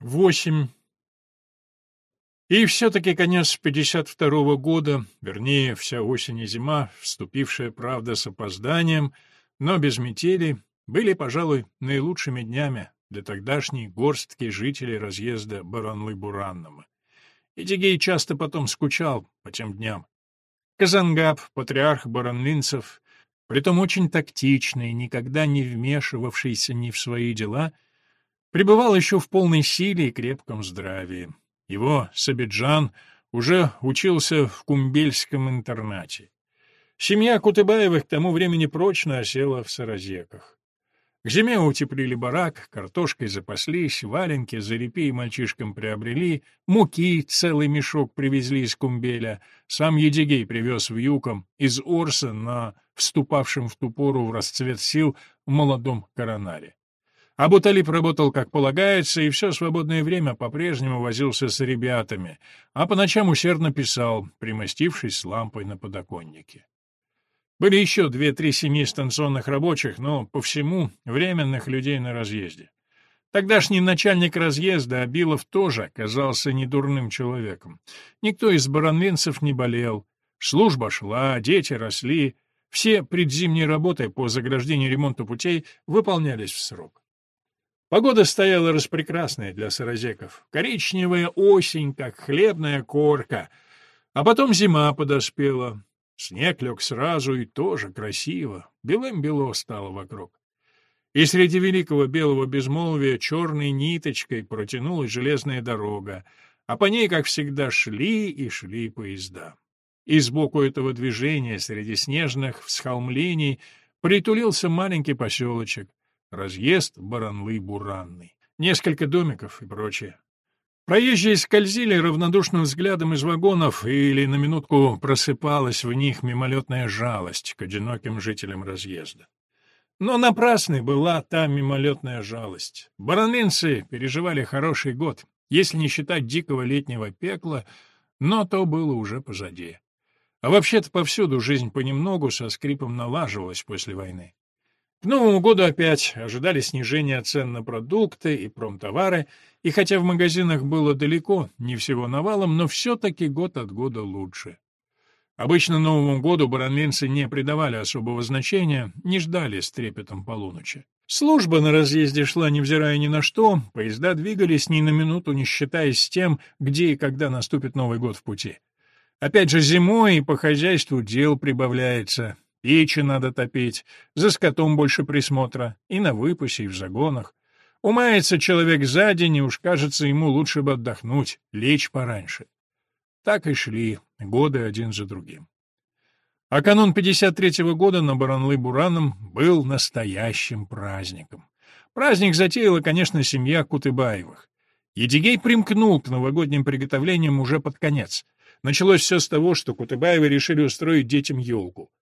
Восемь. И все-таки конец 52-го года, вернее, вся осень и зима, вступившая, правда, с опозданием, но без метели, были, пожалуй, наилучшими днями для тогдашней горстки жителей разъезда Баранлы-Буранного. И Дигей часто потом скучал по тем дням. Казангаб, патриарх баранлинцев, притом очень тактичный, никогда не вмешивавшийся ни в свои дела — пребывал еще в полной силе и крепком здравии. Его Сабиджан уже учился в кумбельском интернате. Семья Кутыбаевых к тому времени прочно осела в Саразеках. К зиме утеплили барак, картошкой запаслись, валенки за репей мальчишкам приобрели, муки целый мешок привезли из Кумбеля, сам Едигей привез в Юком из Орса на вступавшем в ту пору в расцвет сил молодом коронаре. Абуталип работал как полагается, и все свободное время по-прежнему возился с ребятами, а по ночам усердно писал, примостившись с лампой на подоконнике. Были еще две-три семьи станционных рабочих, но по всему временных людей на разъезде. Тогдашний начальник разъезда, Абилов, тоже оказался недурным человеком. Никто из баранвинцев не болел. Служба шла, дети росли. Все предзимние работы по заграждению и ремонту путей выполнялись в срок. Погода стояла распрекрасная для саразеков. Коричневая осень, как хлебная корка. А потом зима подоспела. Снег лег сразу и тоже красиво. Белым-бело стало вокруг. И среди великого белого безмолвия черной ниточкой протянулась железная дорога, а по ней, как всегда, шли и шли поезда. И сбоку этого движения, среди снежных всхолмлений, притулился маленький поселочек, разъезд Баранлы-Буранный, несколько домиков и прочее. Проезжие скользили равнодушным взглядом из вагонов, или на минутку просыпалась в них мимолетная жалость к одиноким жителям разъезда. Но напрасной была та мимолетная жалость. Баранлинцы переживали хороший год, если не считать дикого летнего пекла, но то было уже позади. А вообще-то повсюду жизнь понемногу со скрипом налаживалась после войны. Новому году опять ожидали снижения цен на продукты и промтовары, и хотя в магазинах было далеко, не всего навалом, но все-таки год от года лучше. Обычно Новому году баранлинцы не придавали особого значения, не ждали с трепетом полуночи. Служба на разъезде шла, невзирая ни на что, поезда двигались ни на минуту, не считаясь с тем, где и когда наступит Новый год в пути. Опять же, зимой и по хозяйству дел прибавляется, Печи надо топить, за скотом больше присмотра, и на выпасе, и в загонах. Умается человек за день, и уж кажется ему лучше бы отдохнуть, лечь пораньше. Так и шли годы один за другим. А канун 53-го года на Баранлы-Бураном был настоящим праздником. Праздник затеяла, конечно, семья Кутыбаевых. Едигей примкнул к новогодним приготовлениям уже под конец. Началось все с того, что Кутыбаевы решили устроить детям елку.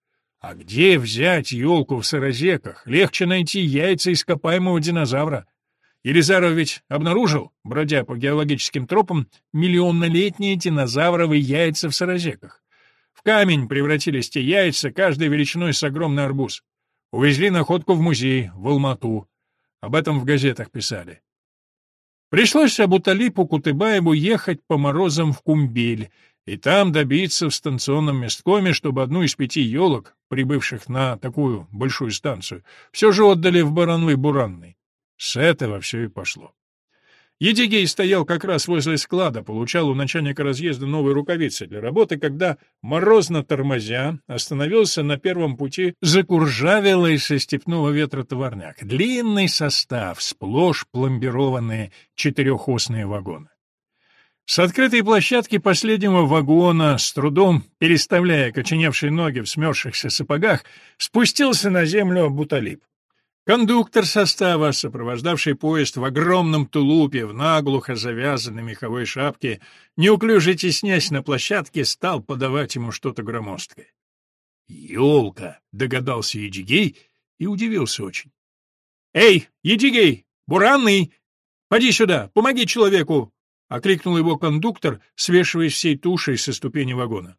А где взять елку в сырозеках? Легче найти яйца ископаемого динозавра. Елизаров ведь обнаружил, бродя по геологическим тропам, миллионнолетние динозавровые яйца в сырозеках. В камень превратились те яйца, каждой величиной с огромный арбуз. Увезли находку в музей, в Алмату. Об этом в газетах писали. Пришлось Абуталипу Кутыбаеву ехать по морозам в Кумбель и там добиться в станционном месткоме, чтобы одну из пяти елок, прибывших на такую большую станцию, все же отдали в Баранлы-Буранный. С этого все и пошло. Едигей стоял как раз возле склада, получал у начальника разъезда новые рукавицы для работы, когда, морозно тормозя, остановился на первом пути закуржавелый со степного ветра товарняк. Длинный состав, сплошь пломбированные четырехосные вагоны. С открытой площадки последнего вагона, с трудом переставляя коченевшие ноги в смерзшихся сапогах, спустился на землю Буталип. Кондуктор состава, сопровождавший поезд в огромном тулупе, в наглухо завязанной меховой шапке, неуклюже теснясь на площадке, стал подавать ему что-то громоздкое. «Елка!» — догадался Едигей и удивился очень. «Эй, Едигей! Буранный! Поди сюда, помоги человеку!» — окликнул его кондуктор, свешиваясь всей тушей со ступени вагона.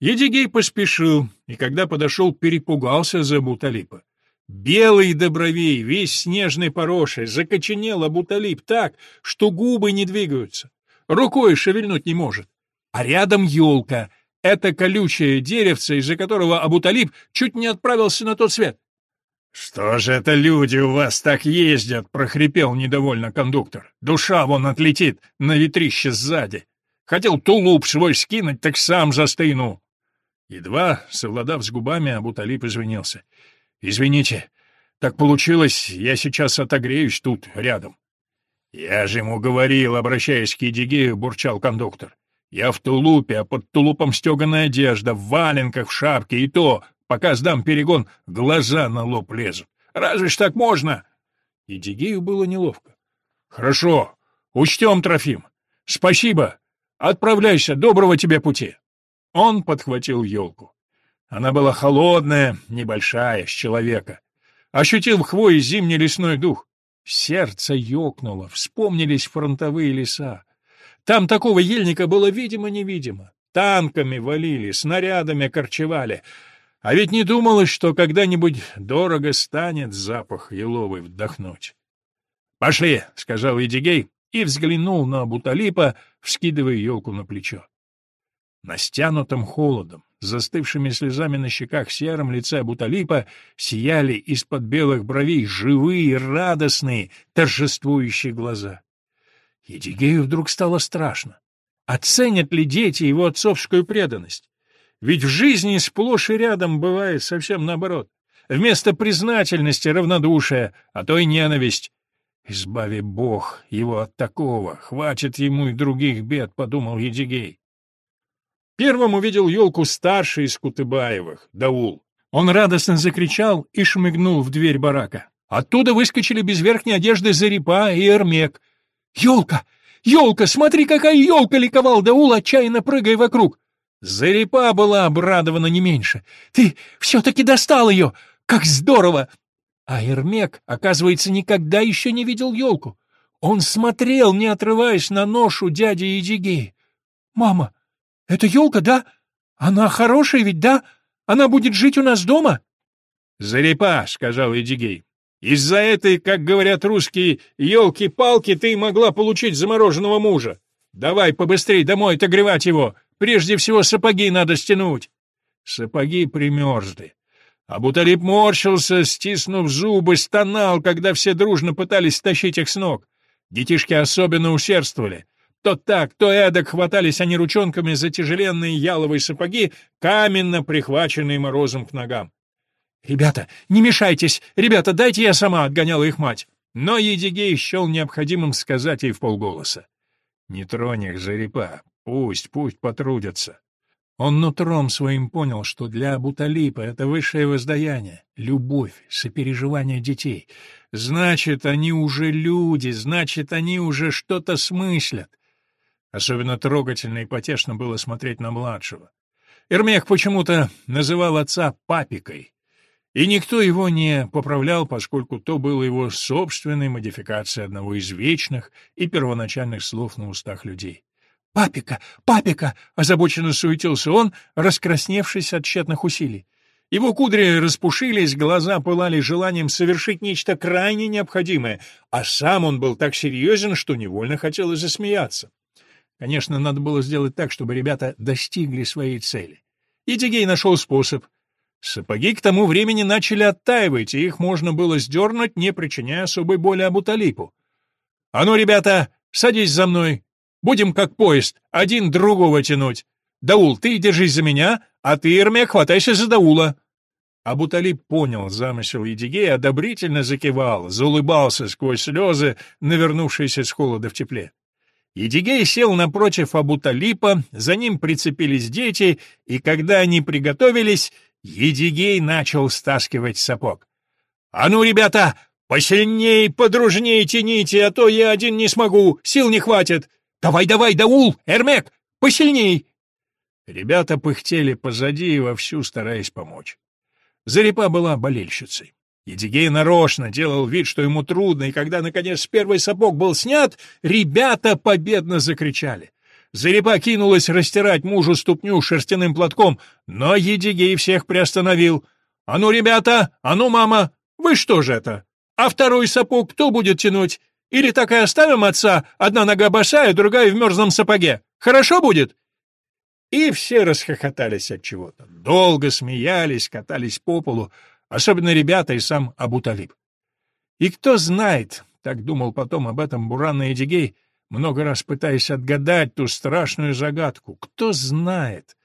Едигей поспешил, и когда подошел, перепугался за Буталипа. Белый добровей, весь снежный порошей, закоченел Абуталип так, что губы не двигаются. Рукой шевельнуть не может. А рядом елка. Это колючее деревце, из-за которого Абуталип чуть не отправился на тот свет. «Что же это люди у вас так ездят?» — прохрипел недовольно кондуктор. «Душа вон отлетит на ветрище сзади. Хотел тулуп свой скинуть, так сам застыну». Едва, совладав с губами, Абуталип извинился. «Извините, так получилось, я сейчас отогреюсь тут, рядом». «Я же ему говорил, обращаясь к Едигею, бурчал кондуктор. Я в тулупе, а под тулупом стеганая одежда, в валенках, в шапке, и то Пока сдам перегон, глаза на лоб лезут. Разве ж так можно? И Дигею было неловко. Хорошо, учтем, Трофим. Спасибо. Отправляйся, доброго тебе пути. Он подхватил елку. Она была холодная, небольшая, с человека. Ощутил в хвое зимний лесной дух. Сердце ёкнуло, вспомнились фронтовые леса. Там такого ельника было видимо-невидимо. Танками валили, снарядами корчевали — а ведь не думалось, что когда-нибудь дорого станет запах еловый вдохнуть. «Пошли», — сказал Эдигей и взглянул на Буталипа, вскидывая елку на плечо. На стянутом холодом, застывшими слезами на щеках сером лице Буталипа сияли из-под белых бровей живые, радостные, торжествующие глаза. Едигею вдруг стало страшно. Оценят ли дети его отцовскую преданность? Ведь в жизни сплошь и рядом бывает совсем наоборот. Вместо признательности равнодушие, а то и ненависть. «Избави Бог его от такого, хватит ему и других бед», — подумал Едигей. Первым увидел елку старший из Кутыбаевых, Даул. Он радостно закричал и шмыгнул в дверь барака. Оттуда выскочили без верхней одежды Зарипа и Эрмек. «Елка! Елка! Смотри, какая елка!» — ликовал Даул, отчаянно прыгая вокруг. Зарипа была обрадована не меньше. «Ты все-таки достал ее! Как здорово!» А Эрмек, оказывается, никогда еще не видел елку. Он смотрел, не отрываясь на ношу дяди Едигея. «Мама, это елка, да? Она хорошая ведь, да? Она будет жить у нас дома?» «Зарипа», — сказал Едигей. «Из-за этой, как говорят русские, елки-палки ты могла получить замороженного мужа. Давай побыстрей домой отогревать его. Прежде всего сапоги надо стянуть. Сапоги примерзли. А Буталип морщился, стиснув зубы, стонал, когда все дружно пытались стащить их с ног. Детишки особенно усердствовали. То так, то эдак хватались они ручонками за тяжеленные яловые сапоги, каменно прихваченные морозом к ногам. «Ребята, не мешайтесь! Ребята, дайте я сама!» — отгоняла их мать. Но Едигей счел необходимым сказать ей в полголоса. «Не тронь их, жерепа, Пусть, пусть потрудятся. Он нутром своим понял, что для Абуталипа это высшее воздаяние, любовь, сопереживание детей. Значит, они уже люди, значит, они уже что-то смыслят. Особенно трогательно и потешно было смотреть на младшего. Эрмех почему-то называл отца папикой, и никто его не поправлял, поскольку то было его собственной модификацией одного из вечных и первоначальных слов на устах людей. «Папика! Папика!» — озабоченно суетился он, раскрасневшись от тщетных усилий. Его кудри распушились, глаза пылали желанием совершить нечто крайне необходимое, а сам он был так серьезен, что невольно хотелось засмеяться. Конечно, надо было сделать так, чтобы ребята достигли своей цели. И Тигей нашел способ. Сапоги к тому времени начали оттаивать, и их можно было сдернуть, не причиняя особой боли Абуталипу. «А ну, ребята, садись за мной!» Будем как поезд, один другого тянуть. Даул, ты держись за меня, а ты, Эрмек, хватайся за Даула». Абуталиб понял замысел Едигея, одобрительно закивал, заулыбался сквозь слезы, навернувшиеся с холода в тепле. Едигей сел напротив Абуталипа, за ним прицепились дети, и когда они приготовились, Едигей начал стаскивать сапог. «А ну, ребята, посильней, подружней тяните, а то я один не смогу, сил не хватит. «Давай, давай, Даул! Эрмек! Посильней!» Ребята пыхтели позади и вовсю стараясь помочь. Зарипа была болельщицей. Едигей нарочно делал вид, что ему трудно, и когда, наконец, первый сапог был снят, ребята победно закричали. Зарипа кинулась растирать мужу ступню шерстяным платком, но Едигей всех приостановил. «А ну, ребята! А ну, мама! Вы что же это? А второй сапог кто будет тянуть? Или так и оставим отца, одна нога босая, другая в мерзлом сапоге? Хорошо будет?» И все расхохотались от чего-то. Долго смеялись, катались по полу, особенно ребята и сам Абуталиб. И кто знает, так думал потом об этом Буранный Эдигей, много раз пытаясь отгадать ту страшную загадку. Кто знает?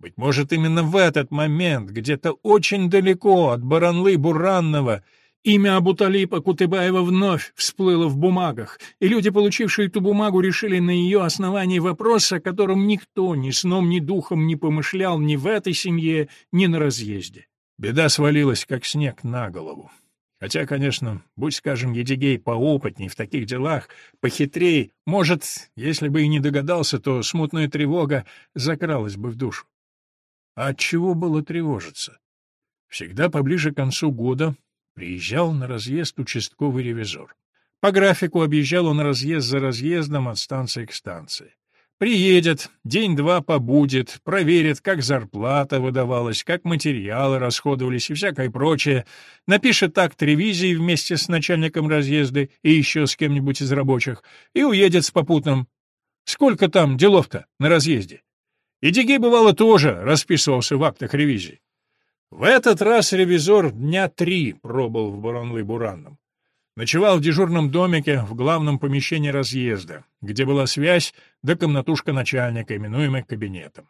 Быть может, именно в этот момент, где-то очень далеко от Баранлы Буранного, имя Абуталипа Кутыбаева вновь всплыло в бумагах, и люди, получившие эту бумагу, решили на ее основании вопрос, о котором никто ни сном, ни духом не помышлял ни в этой семье, ни на разъезде. Беда свалилась, как снег, на голову. Хотя, конечно, будь, скажем, Едигей поопытней в таких делах, похитрей, может, если бы и не догадался, то смутная тревога закралась бы в душу. А от чего было тревожиться? Всегда поближе к концу года приезжал на разъезд участковый ревизор. По графику объезжал он разъезд за разъездом от станции к станции. Приедет, день-два побудет, проверит, как зарплата выдавалась, как материалы расходовались и всякое прочее, напишет акт ревизии вместе с начальником разъезда и еще с кем-нибудь из рабочих, и уедет с попутным. Сколько там делов-то на разъезде? И Дигей, бывало, тоже расписывался в актах ревизии. В этот раз ревизор дня три пробыл в Буранлы-Буранном. Ночевал в дежурном домике в главном помещении разъезда, где была связь да комнатушка начальника, именуемая кабинетом.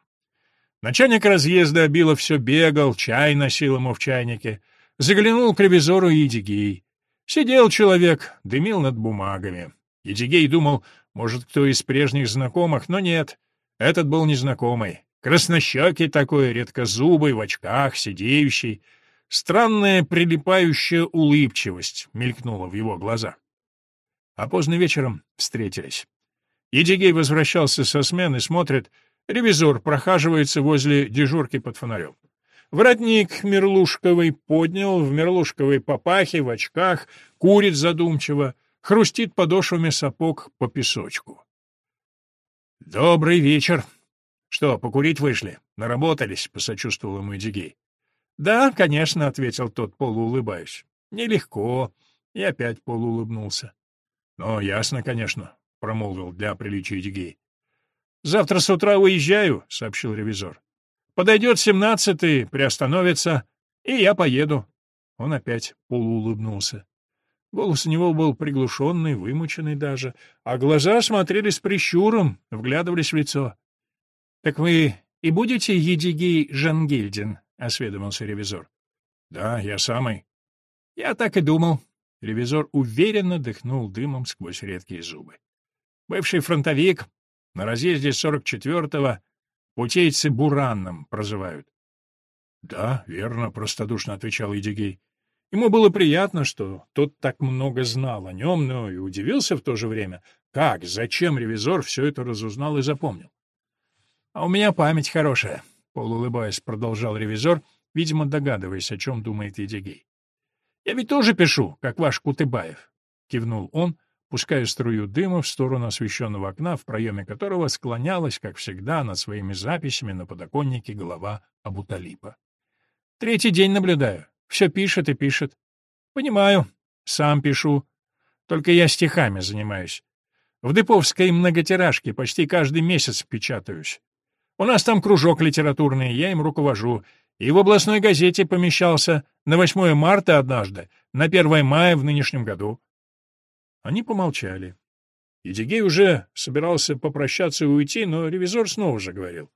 Начальник разъезда Абилов все бегал, чай носил ему в чайнике. Заглянул к ревизору Едигей. Сидел человек, дымил над бумагами. Едигей думал, может, кто из прежних знакомых, но нет. Этот был незнакомый. Краснощекий такой, редкозубый, в очках, сидеющий — Странная прилипающая улыбчивость мелькнула в его глазах. А поздно вечером встретились. Едигей возвращался со смены, смотрит, ревизор прохаживается возле дежурки под фонарем. Воротник Мерлушковый поднял, в Мерлушковой папахе, в очках, курит задумчиво, хрустит подошвами сапог по песочку. «Добрый вечер!» «Что, покурить вышли? Наработались?» — посочувствовал ему Эдигей. «Да, конечно», — ответил тот, полуулыбаясь. «Нелегко». И опять полуулыбнулся. «Ну, ясно, конечно», — промолвил для приличия Дигей. «Завтра с утра уезжаю», — сообщил ревизор. «Подойдет семнадцатый, приостановится, и я поеду». Он опять полуулыбнулся. Голос у него был приглушенный, вымученный даже, а глаза смотрели с прищуром, вглядывались в лицо. — Так вы и будете Едигей Жангильдин? — осведомился ревизор. — Да, я самый. — Я так и думал. Ревизор уверенно дыхнул дымом сквозь редкие зубы. — Бывший фронтовик, на разъезде 44-го, путейцы Буранном прозывают. — Да, верно, — простодушно отвечал Едигей. Ему было приятно, что тот так много знал о нем, но и удивился в то же время, как, зачем ревизор все это разузнал и запомнил. — А у меня память хорошая, полуулыбаясь, продолжал ревизор, видимо, догадываясь, о чем думает Едигей. «Я ведь тоже пишу, как ваш Кутыбаев», — кивнул он, пуская струю дыма в сторону освещенного окна, в проеме которого склонялась, как всегда, над своими записями на подоконнике голова Абуталипа. «Третий день наблюдаю. Все пишет и пишет. Понимаю. Сам пишу. Только я стихами занимаюсь. В Деповской многотиражке почти каждый месяц печатаюсь. У нас там кружок литературный, я им руковожу. И в областной газете помещался на 8 марта однажды, на 1 мая в нынешнем году. Они помолчали. Едигей уже собирался попрощаться и уйти, но ревизор снова заговорил.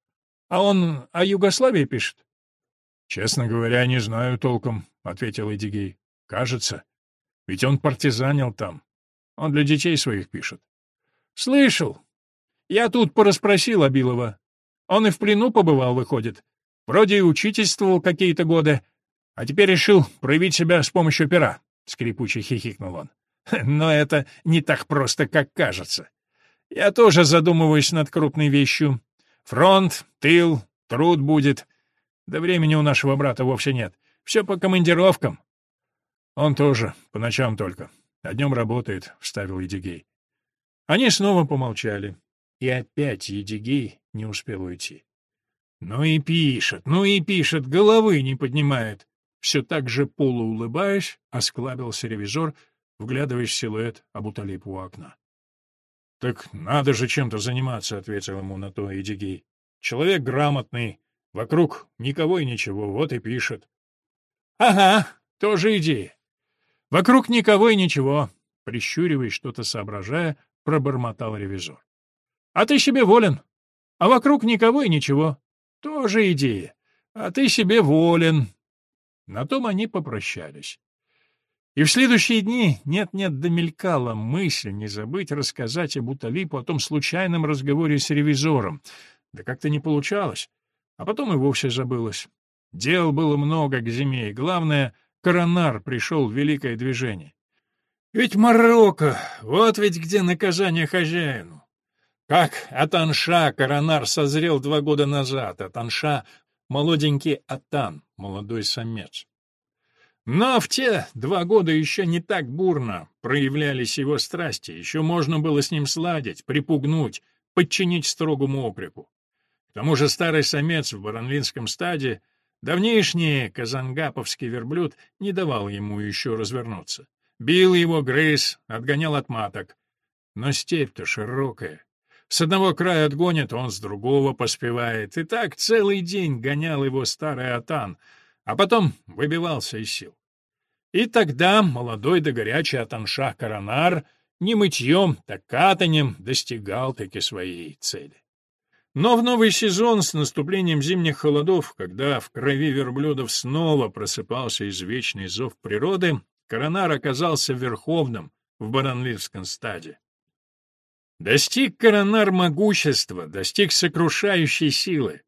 — А он о Югославии пишет? — Честно говоря, не знаю толком, — ответил Эдигей. — Кажется. Ведь он партизанил там. Он для детей своих пишет. — Слышал. Я тут порасспросил Абилова. Он и в плену побывал, выходит. Вроде и учительствовал какие-то годы, а теперь решил проявить себя с помощью пера. Скрипуче хихикнул он. Но это не так просто, как кажется. Я тоже задумываюсь над крупной вещью. Фронт, тыл, труд будет. Да времени у нашего брата вовсе нет. Все по командировкам. Он тоже, по ночам только. А днем работает, — вставил Едигей. Они снова помолчали. И опять Едигей не успел уйти. Ну и пишет, ну и пишет, головы не поднимает. Все так же полуулыбаясь, осклабился ревизор, вглядываясь в силуэт Абуталипа у окна. — Так надо же чем-то заниматься, — ответил ему на то Эдигей. — Человек грамотный, вокруг никого и ничего, вот и пишет. — Ага, тоже идея. Вокруг никого и ничего, — прищуриваясь, что-то соображая, пробормотал ревизор. — А ты себе волен. А вокруг никого и ничего. Тоже идея. А ты себе волен. На том они попрощались. И в следующие дни нет-нет домелькала мысль не забыть рассказать об Уталипу о том случайном разговоре с ревизором. Да как-то не получалось. А потом и вовсе забылось. Дел было много к зиме, и главное, коронар пришел в великое движение. Ведь Марокко, вот ведь где наказание хозяину. Как Атанша коронар созрел два года назад, Атанша — молоденький Атан, молодой самец. Но в те два года еще не так бурно проявлялись его страсти, еще можно было с ним сладить, припугнуть, подчинить строгому окрику. К тому же старый самец в баранлинском стаде, давнейшний казангаповский верблюд, не давал ему еще развернуться. Бил его, грыз, отгонял от маток. Но степь-то широкая. С одного края отгонит, он с другого поспевает. И так целый день гонял его старый атан, а потом выбивался из сил. И тогда молодой да горячий Атаншах Коронар не мытьем, так катанием достигал таки своей цели. Но в новый сезон с наступлением зимних холодов, когда в крови верблюдов снова просыпался извечный зов природы, Коронар оказался верховным в Баранливском стаде. Достиг Коронар могущества, достиг сокрушающей силы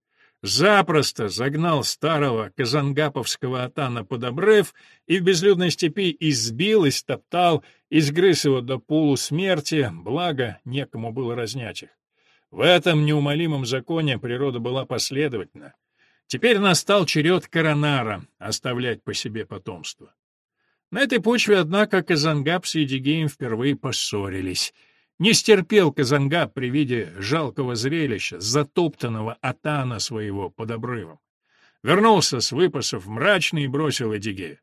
запросто загнал старого казангаповского атана под обрыв и в безлюдной степи избил, истоптал, изгрыз его до полусмерти, благо некому было разнять их. В этом неумолимом законе природа была последовательна. Теперь настал черед коронара оставлять по себе потомство. На этой почве, однако, Казангап с Едигеем впервые поссорились — не стерпел Казангаб при виде жалкого зрелища, затоптанного атана своего под обрывом. Вернулся с выпасов мрачный и бросил Эдигея.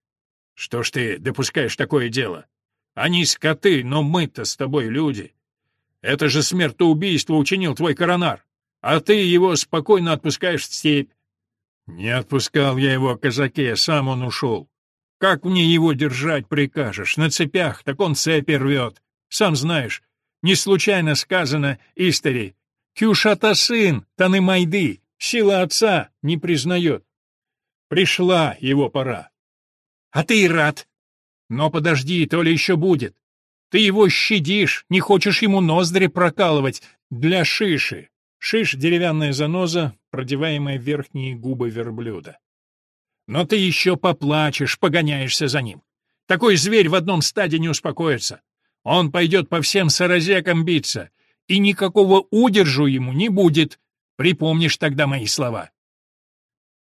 — Что ж ты допускаешь такое дело? Они скоты, но мы-то с тобой люди. Это же смертоубийство учинил твой коронар, а ты его спокойно отпускаешь в степь. Не отпускал я его, казаке, сам он ушел. Как мне его держать прикажешь? На цепях, так он цепи рвет. Сам знаешь, не случайно сказано истори. Кюшата сын, таны майды, сила отца не признает. Пришла его пора. А ты и рад. Но подожди, то ли еще будет. Ты его щадишь, не хочешь ему ноздри прокалывать для шиши. Шиш — деревянная заноза, продеваемая в верхние губы верблюда. Но ты еще поплачешь, погоняешься за ним. Такой зверь в одном стаде не успокоится. Он пойдет по всем саразекам биться, и никакого удержу ему не будет. Припомнишь тогда мои слова.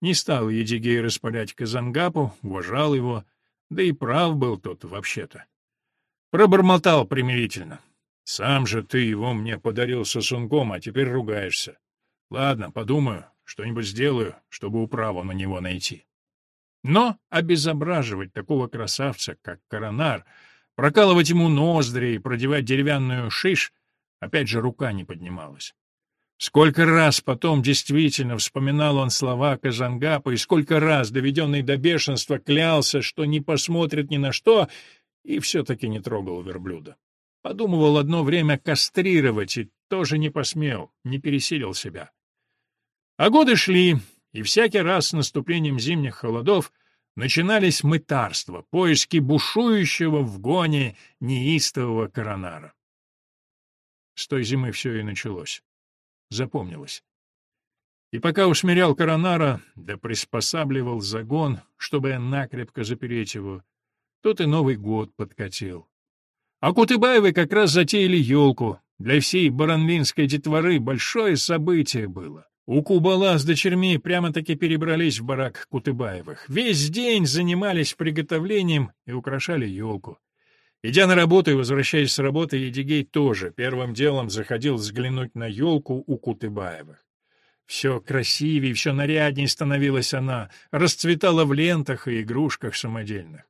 Не стал Едигей распалять Казангапу, уважал его, да и прав был тот вообще-то. Пробормотал примирительно. «Сам же ты его мне подарил сосунком, а теперь ругаешься. Ладно, подумаю, что-нибудь сделаю, чтобы управу на него найти». Но обезображивать такого красавца, как Коронар, Прокалывать ему ноздри и продевать деревянную шиш, опять же рука не поднималась. Сколько раз потом действительно вспоминал он слова Казангапа, и сколько раз, доведенный до бешенства, клялся, что не посмотрит ни на что, и все-таки не трогал верблюда. Подумывал одно время кастрировать, и тоже не посмел, не пересилил себя. А годы шли, и всякий раз с наступлением зимних холодов начинались мытарства, поиски бушующего в гоне неистового коронара. С той зимы все и началось. Запомнилось. И пока усмирял коронара, да приспосабливал загон, чтобы накрепко запереть его, тут и Новый год подкатил. А Кутыбаевы как раз затеяли елку. Для всей баранвинской детворы большое событие было. У Кубала с дочерьми прямо-таки перебрались в барак Кутыбаевых. Весь день занимались приготовлением и украшали елку. Идя на работу и возвращаясь с работы, Едигей тоже первым делом заходил взглянуть на елку у Кутыбаевых. Все красивее, все наряднее становилась она, расцветала в лентах и игрушках самодельных.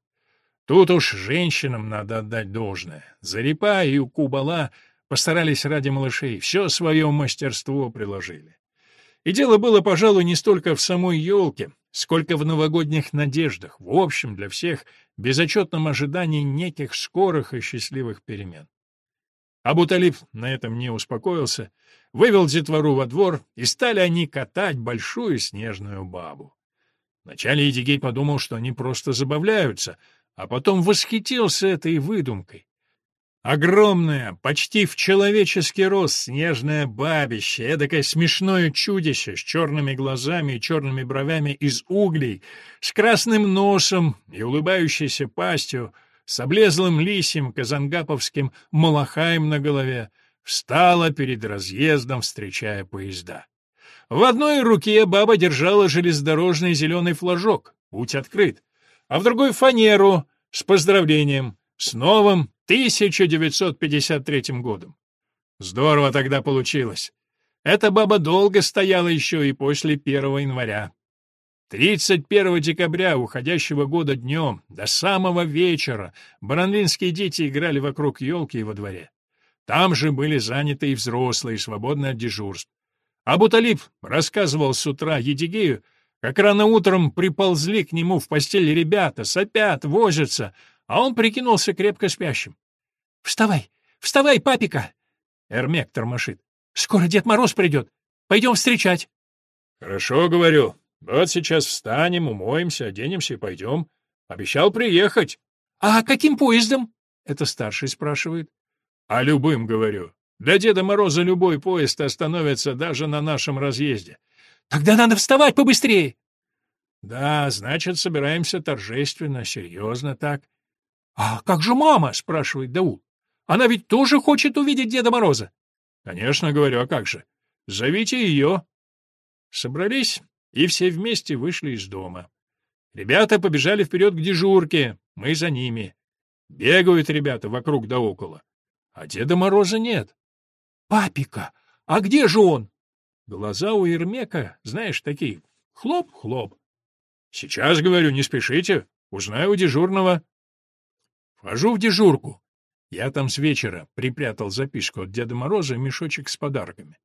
Тут уж женщинам надо отдать должное. Зарипа и Кубала постарались ради малышей, все свое мастерство приложили. И дело было, пожалуй, не столько в самой елке, сколько в новогодних надеждах, в общем, для всех, безотчетном ожидании неких скорых и счастливых перемен. Абуталиб на этом не успокоился, вывел детвору во двор, и стали они катать большую снежную бабу. Вначале Едигей подумал, что они просто забавляются, а потом восхитился этой выдумкой. Огромное, почти в человеческий рост снежное бабище, эдакое смешное чудище с черными глазами и черными бровями из углей, с красным носом и улыбающейся пастью, с облезлым лисьим казангаповским малахаем на голове, встала перед разъездом, встречая поезда. В одной руке баба держала железнодорожный зеленый флажок, путь открыт, а в другой — фанеру с поздравлением, с новым 1953 годом. Здорово тогда получилось. Эта баба долго стояла еще и после 1 января. 31 декабря уходящего года днем, до самого вечера, баранлинские дети играли вокруг елки и во дворе. Там же были заняты и взрослые, свободные от дежурств. Абуталиб рассказывал с утра Едигею, как рано утром приползли к нему в постель ребята, сопят, возятся, а он прикинулся крепко спящим. — Вставай, вставай, папика! Эрмек тормошит. — Скоро Дед Мороз придет. Пойдем встречать. — Хорошо, говорю. Вот сейчас встанем, умоемся, оденемся и пойдем. Обещал приехать. — А каким поездом? — это старший спрашивает. — А любым, говорю. Для Деда Мороза любой поезд остановится даже на нашем разъезде. — Тогда надо вставать побыстрее. — Да, значит, собираемся торжественно, серьезно так. — А как же мама? — спрашивает Даул. — Она ведь тоже хочет увидеть Деда Мороза. — Конечно, говорю, а как же? Зовите ее. Собрались и все вместе вышли из дома. Ребята побежали вперед к дежурке, мы за ними. Бегают ребята вокруг да около. А Деда Мороза нет. — Папика, а где же он? Глаза у Ермека, знаешь, такие. Хлоп-хлоп. — Сейчас, говорю, не спешите. Узнаю у дежурного. Вхожу в дежурку. Я там с вечера припрятал записку от Деда Мороза и мешочек с подарками.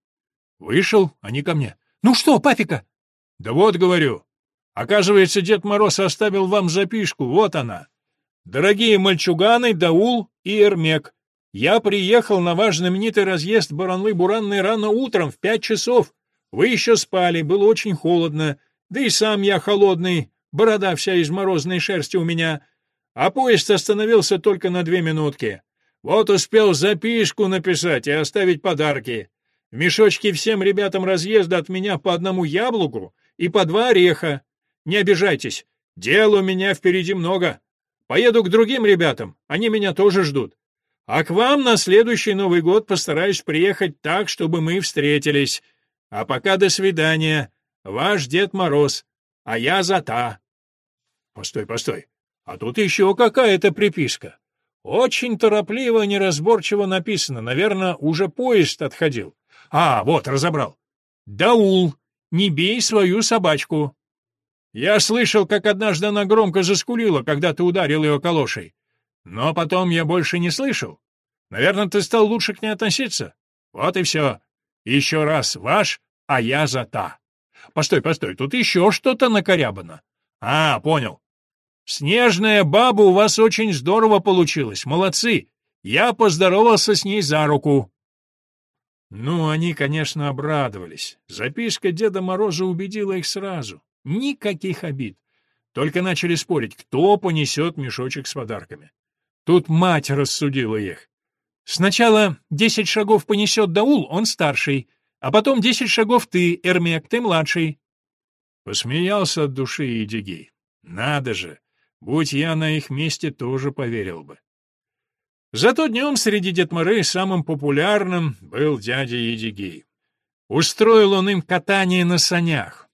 Вышел, они ко мне. «Ну что, папика?» «Да вот, говорю. Оказывается, Дед Мороз оставил вам записку, вот она. Дорогие мальчуганы, Даул и Эрмек, я приехал на ваш знаменитый разъезд Баранлы-Буранной рано утром в пять часов. Вы еще спали, было очень холодно, да и сам я холодный, борода вся из морозной шерсти у меня» а поезд остановился только на две минутки. Вот успел записку написать и оставить подарки. В мешочке всем ребятам разъезда от меня по одному яблоку и по два ореха. Не обижайтесь, дел у меня впереди много. Поеду к другим ребятам, они меня тоже ждут. А к вам на следующий Новый год постараюсь приехать так, чтобы мы встретились. А пока до свидания. Ваш Дед Мороз, а я Зата. Постой, постой. А тут еще какая-то приписка. Очень торопливо, неразборчиво написано. Наверное, уже поезд отходил. А, вот, разобрал. «Даул, не бей свою собачку». Я слышал, как однажды она громко заскулила, когда ты ударил ее калошей. Но потом я больше не слышал. Наверное, ты стал лучше к ней относиться. Вот и все. Еще раз ваш, а я за та. Постой, постой, тут еще что-то накорябано. А, понял. «Снежная баба у вас очень здорово получилось, молодцы! Я поздоровался с ней за руку». Ну, они, конечно, обрадовались. Записка Деда Мороза убедила их сразу. Никаких обид. Только начали спорить, кто понесет мешочек с подарками. Тут мать рассудила их. Сначала десять шагов понесет Даул, он старший, а потом десять шагов ты, Эрмек, ты младший. Посмеялся от души Идигей. Надо же! Будь я на их месте, тоже поверил бы. Зато днем среди Детморы самым популярным был дядя Едигей. Устроил он им катание на санях.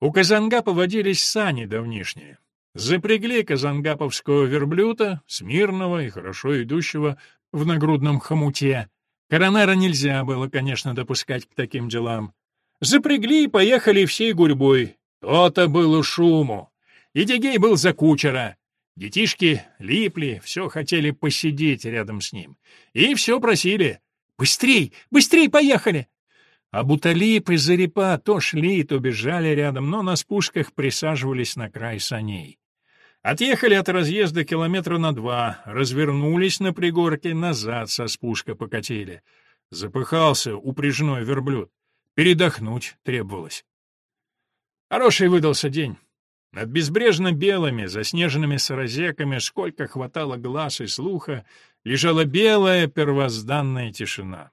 У Казангапа водились сани давнишние. Запрягли казангаповского верблюда, смирного и хорошо идущего в нагрудном хомуте. Коронера нельзя было, конечно, допускать к таким делам. Запрягли и поехали всей гурьбой. То-то было шуму. И Дигей был за кучера. Детишки липли, все хотели посидеть рядом с ним. И все просили. «Быстрей! Быстрей поехали!» А Буталип и Зарипа то шли, то бежали рядом, но на спусках присаживались на край саней. Отъехали от разъезда километра на два, развернулись на пригорке, назад со спуска покатили. Запыхался упряжной верблюд. Передохнуть требовалось. Хороший выдался день. Над безбрежно белыми, заснеженными саразеками, сколько хватало глаз и слуха, лежала белая первозданная тишина.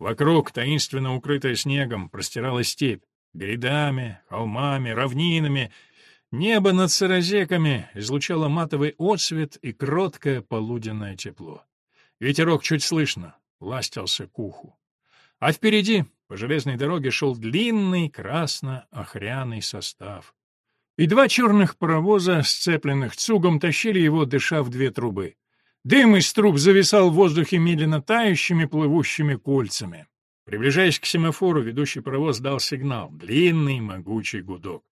Вокруг, таинственно укрытая снегом, простиралась степь. Грядами, холмами, равнинами. Небо над саразеками излучало матовый отсвет и кроткое полуденное тепло. Ветерок чуть слышно, ластился к уху. А впереди, по железной дороге, шел длинный красно-охряный состав. И два черных паровоза, сцепленных цугом, тащили его, дыша в две трубы. Дым из труб зависал в воздухе медленно тающими плывущими кольцами. Приближаясь к семафору, ведущий паровоз дал сигнал, длинный могучий гудок.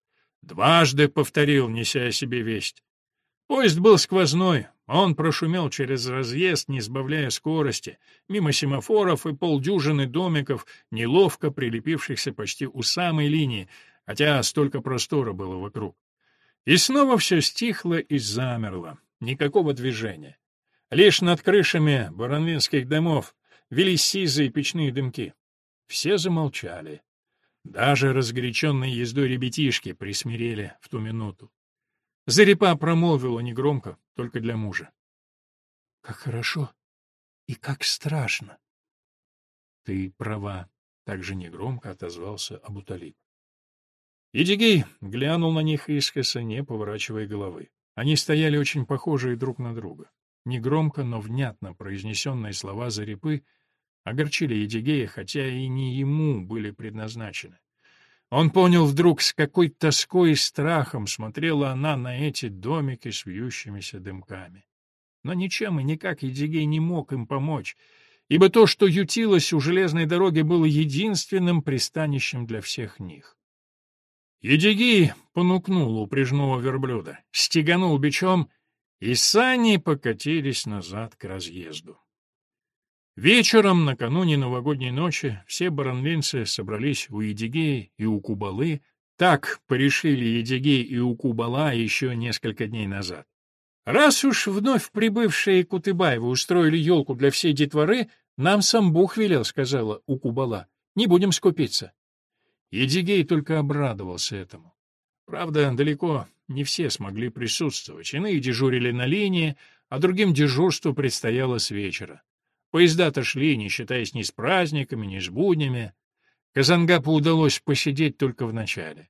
Дважды повторил, неся о себе весть. Поезд был сквозной, он прошумел через разъезд, не сбавляя скорости, мимо семафоров и полдюжины домиков, неловко прилепившихся почти у самой линии, хотя столько простора было вокруг. И снова все стихло и замерло, никакого движения. Лишь над крышами баранвинских домов вели сизые печные дымки. Все замолчали. Даже разгоряченные ездой ребятишки присмирели в ту минуту. Зарипа промолвила негромко, только для мужа. — Как хорошо и как страшно. — Ты права, — так же негромко отозвался Абуталиб. Идигей глянул на них искоса, не поворачивая головы. Они стояли очень похожие друг на друга. Негромко, но внятно произнесенные слова Зарипы огорчили Едигея, хотя и не ему были предназначены. Он понял вдруг, с какой тоской и страхом смотрела она на эти домики с вьющимися дымками. Но ничем и никак Едигей не мог им помочь, ибо то, что ютилось у железной дороги, было единственным пристанищем для всех них. Едигей понукнул упряжного верблюда, стеганул бичом, и сани покатились назад к разъезду. Вечером, накануне новогодней ночи, все баранлинцы собрались у Едигея и у Кубалы. Так порешили Едигей и у Кубала еще несколько дней назад. Раз уж вновь прибывшие Кутыбаевы устроили елку для всей детворы, нам сам Бог велел, сказала Укубала. Не будем скупиться. Едигей только обрадовался этому. Правда, далеко не все смогли присутствовать. Иные дежурили на линии, а другим дежурство предстояло с вечера. Поезда-то шли, не считаясь ни с праздниками, ни с буднями. Казангапу удалось посидеть только в начале.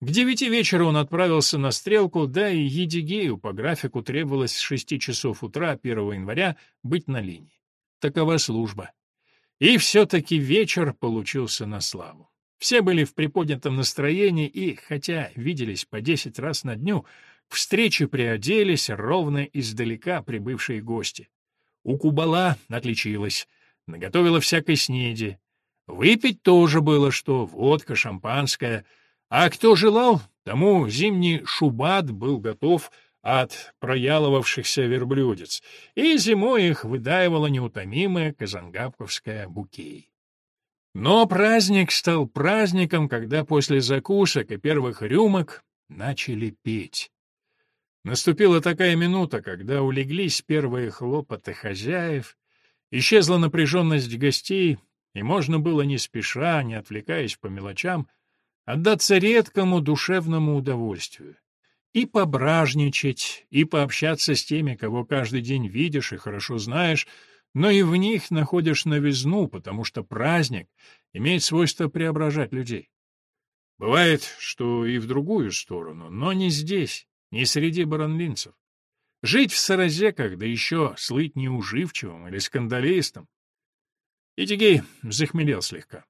К девяти вечера он отправился на стрелку, да и Едигею по графику требовалось с шести часов утра 1 января быть на линии. Такова служба. И все-таки вечер получился на славу. Все были в приподнятом настроении и, хотя виделись по десять раз на дню, к встрече приоделись ровно издалека прибывшие гости. У Кубала отличилась, наготовила всякой снеди. Выпить тоже было что, водка, шампанское. А кто желал, тому зимний шубат был готов от прояловавшихся верблюдец, и зимой их выдаивала неутомимая казангапковская букей. Но праздник стал праздником, когда после закусок и первых рюмок начали петь. Наступила такая минута, когда улеглись первые хлопоты хозяев, исчезла напряженность гостей, и можно было не спеша, не отвлекаясь по мелочам, отдаться редкому душевному удовольствию. И пображничать, и пообщаться с теми, кого каждый день видишь и хорошо знаешь, но и в них находишь новизну, потому что праздник имеет свойство преображать людей. Бывает, что и в другую сторону, но не здесь не среди баранлинцев. Жить в Саразеках, да еще слыть неуживчивым или скандалистом. Итигей захмелел слегка.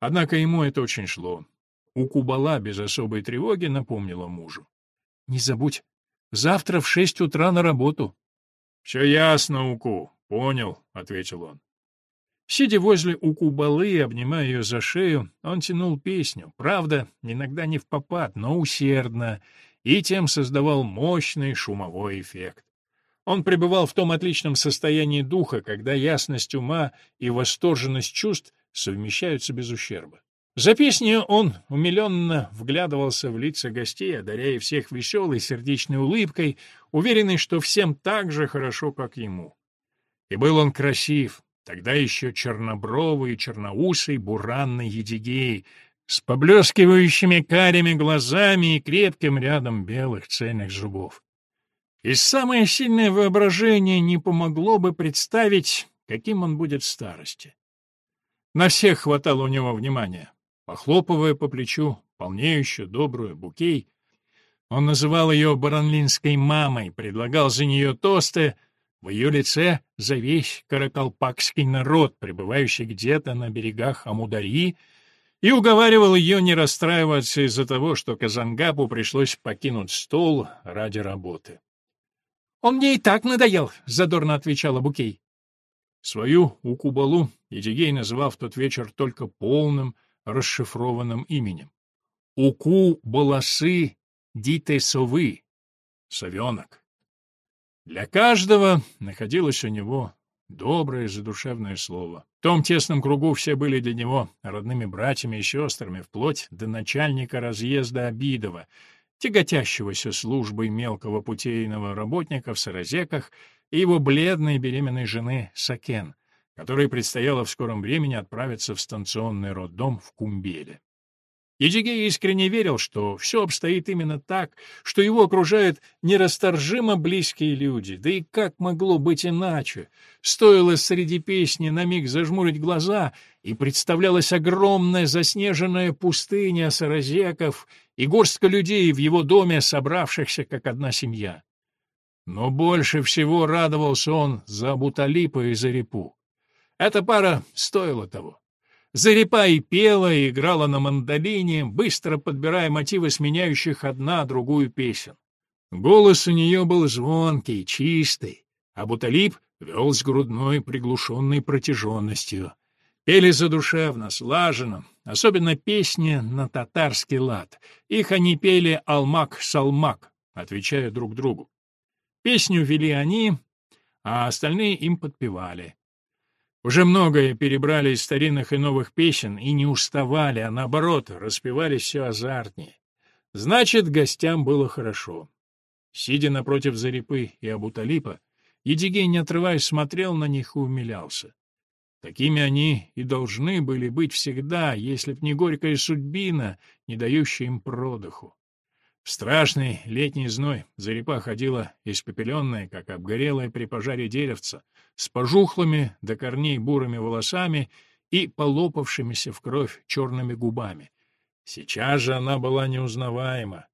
Однако ему это очень шло. У Кубала без особой тревоги напомнила мужу. — Не забудь, завтра в шесть утра на работу. — Все ясно, Уку, понял, — ответил он. Сидя возле Укубалы и обнимая ее за шею, он тянул песню, правда, иногда не в попад, но усердно, и тем создавал мощный шумовой эффект. Он пребывал в том отличном состоянии духа, когда ясность ума и восторженность чувств совмещаются без ущерба. За песней он умиленно вглядывался в лица гостей, одаряя всех веселой сердечной улыбкой, уверенный, что всем так же хорошо, как ему. И был он красив, тогда еще чернобровый черноусый буранный едигей, с поблескивающими карими глазами и крепким рядом белых цельных зубов. И самое сильное воображение не помогло бы представить, каким он будет в старости. На всех хватало у него внимания. Похлопывая по плечу полнеющую, добрую Букей, он называл ее баранлинской мамой, предлагал за нее тосты, в ее лице за весь каракалпакский народ, пребывающий где-то на берегах Амудари, и уговаривал ее не расстраиваться из-за того, что Казангапу пришлось покинуть стол ради работы. «Он мне и так надоел», — задорно отвечала Букей. Свою Укубалу Едигей называл в тот вечер только полным, расшифрованным именем. Уку Баласы Дите Совы, совенок. Для каждого находилось у него доброе задушевное слово. В том тесном кругу все были для него родными братьями и сестрами, вплоть до начальника разъезда Обидова, тяготящегося службой мелкого путейного работника в Саразеках и его бледной беременной жены Сакен — которой предстояло в скором времени отправиться в станционный роддом в Кумбеле. Едигей искренне верил, что все обстоит именно так, что его окружают нерасторжимо близкие люди. Да и как могло быть иначе? Стоило среди песни на миг зажмурить глаза, и представлялась огромная заснеженная пустыня саразеков и горстка людей в его доме, собравшихся как одна семья. Но больше всего радовался он за Абуталипа и за Репу. Эта пара стоила того. Зарипа и пела, и играла на мандолине, быстро подбирая мотивы сменяющих одна другую песен. Голос у нее был звонкий, чистый, а Буталип вел с грудной приглушенной протяженностью. Пели задушевно, слаженно, особенно песни на татарский лад. Их они пели «Алмак-салмак», отвечая друг другу. Песню вели они, а остальные им подпевали. Уже многое перебрали из старинных и новых песен и не уставали, а наоборот, распевали все азартнее. Значит, гостям было хорошо. Сидя напротив Зарипы и Абуталипа, Едигей, не отрываясь, смотрел на них и умилялся. Такими они и должны были быть всегда, если б не горькая судьбина, не дающая им продыху. Страшный летний зной Зарипа ходила испепеленная, как обгорелая при пожаре деревца, с пожухлыми до корней бурыми волосами и полопавшимися в кровь черными губами. Сейчас же она была неузнаваема.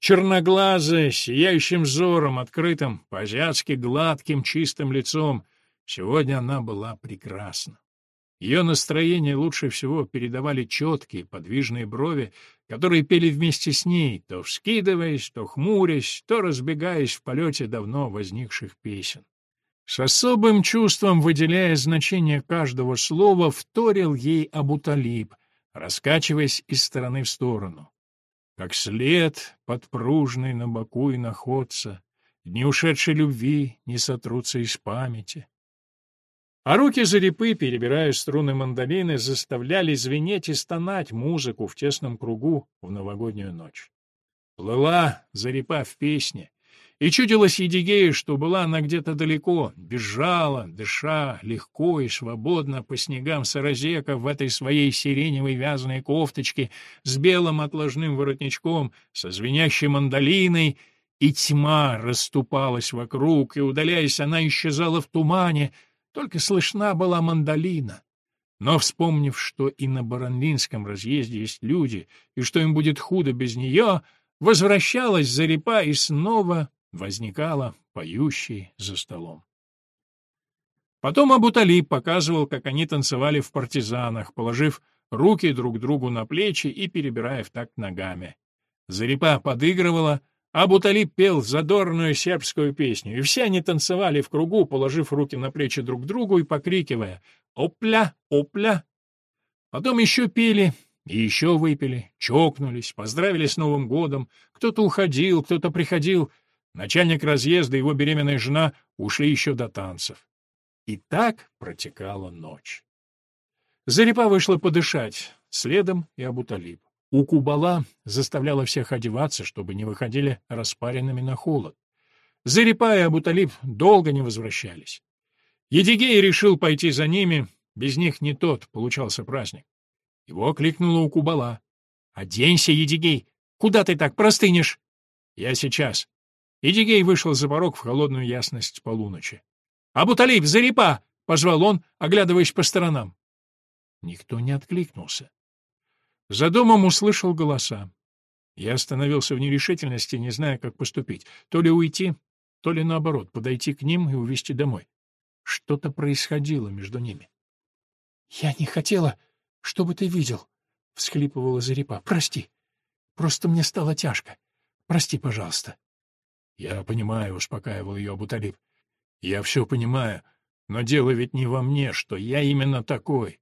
Черноглазая, сияющим взором, открытым, по-азиатски гладким, чистым лицом. Сегодня она была прекрасна. Ее настроение лучше всего передавали четкие, подвижные брови, которые пели вместе с ней, то вскидываясь, то хмурясь, то разбегаясь в полете давно возникших песен. С особым чувством, выделяя значение каждого слова, вторил ей Абуталиб, раскачиваясь из стороны в сторону. Как след подпружный на боку и находца, дни ушедшей любви не сотрутся из памяти. А руки зарипы, перебирая струны мандолины, заставляли звенеть и стонать музыку в тесном кругу в новогоднюю ночь. Плыла зарипа в песне, и чудилось Едигею, что была она где-то далеко, бежала, дыша, легко и свободно по снегам Саразека в этой своей сиреневой вязаной кофточке с белым отложным воротничком, со звенящей мандолиной, и тьма расступалась вокруг, и, удаляясь, она исчезала в тумане, только слышна была мандолина. Но, вспомнив, что и на Баранлинском разъезде есть люди, и что им будет худо без нее, возвращалась Зарипа и снова возникала, поющей за столом. Потом Абуталиб показывал, как они танцевали в партизанах, положив руки друг другу на плечи и перебирая в такт ногами. Зарипа подыгрывала, Абуталиб пел задорную сербскую песню, и все они танцевали в кругу, положив руки на плечи друг другу и покрикивая Опля, опля. Потом еще пили и еще выпили, чокнулись, поздравили с Новым годом. Кто-то уходил, кто-то приходил. Начальник разъезда и его беременная жена ушли еще до танцев. И так протекала ночь. Зарипа вышла подышать, следом и Абуталиб. У Кубала заставляла всех одеваться, чтобы не выходили распаренными на холод. Зарипа и Абуталиб долго не возвращались. Едигей решил пойти за ними, без них не тот получался праздник. Его окликнула у Кубала. «Оденься, Едигей! Куда ты так простынешь?» «Я сейчас». Едигей вышел за порог в холодную ясность полуночи. «Абуталиб, зарипа!» — позвал он, оглядываясь по сторонам. Никто не откликнулся. За домом услышал голоса. Я остановился в нерешительности, не зная, как поступить. То ли уйти, то ли, наоборот, подойти к ним и увезти домой. Что-то происходило между ними. — Я не хотела, чтобы ты видел, — всхлипывала Зарипа. — Прости. Просто мне стало тяжко. Прости, пожалуйста. — Я понимаю, — успокаивал ее Абуталиб. — Я все понимаю, но дело ведь не во мне, что я именно такой.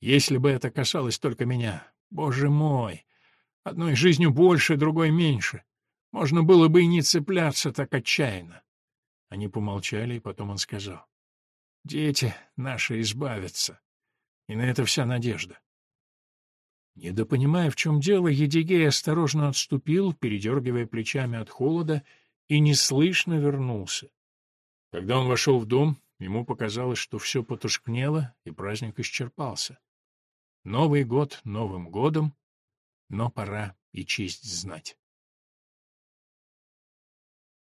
Если бы это касалось только меня, боже мой, одной жизнью больше, другой меньше. Можно было бы и не цепляться так отчаянно. Они помолчали, и потом он сказал. Дети наши избавятся. И на это вся надежда. Недопонимая, в чем дело, Едигей осторожно отступил, передергивая плечами от холода, и неслышно вернулся. Когда он вошел в дом, ему показалось, что все потускнело, и праздник исчерпался. Новый год новым годом, но пора и честь знать.